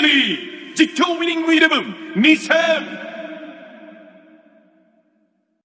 진리 지켜 위닝 위력음 니셈